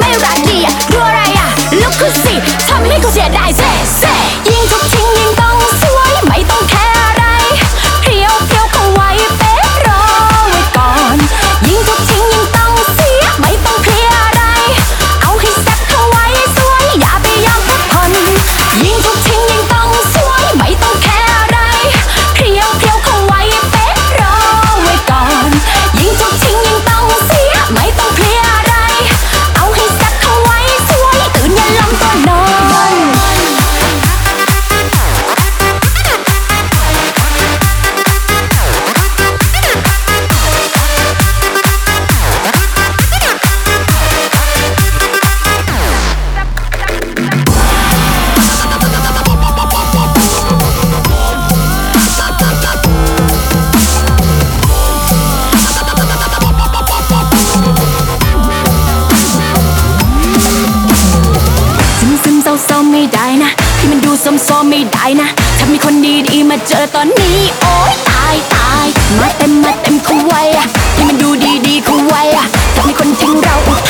ไม่รัก ไม่ได้นะที่มันดูซ้อๆไม่ได้นะถ้ามีคนดีๆมาเจอตอนนี้ โอ๊ยตายตายมาเต็มมาเต็มคู่ไว้อะที่มันดูดีๆคู่ไว้อะถ้ามีคนทิ้งเราอุท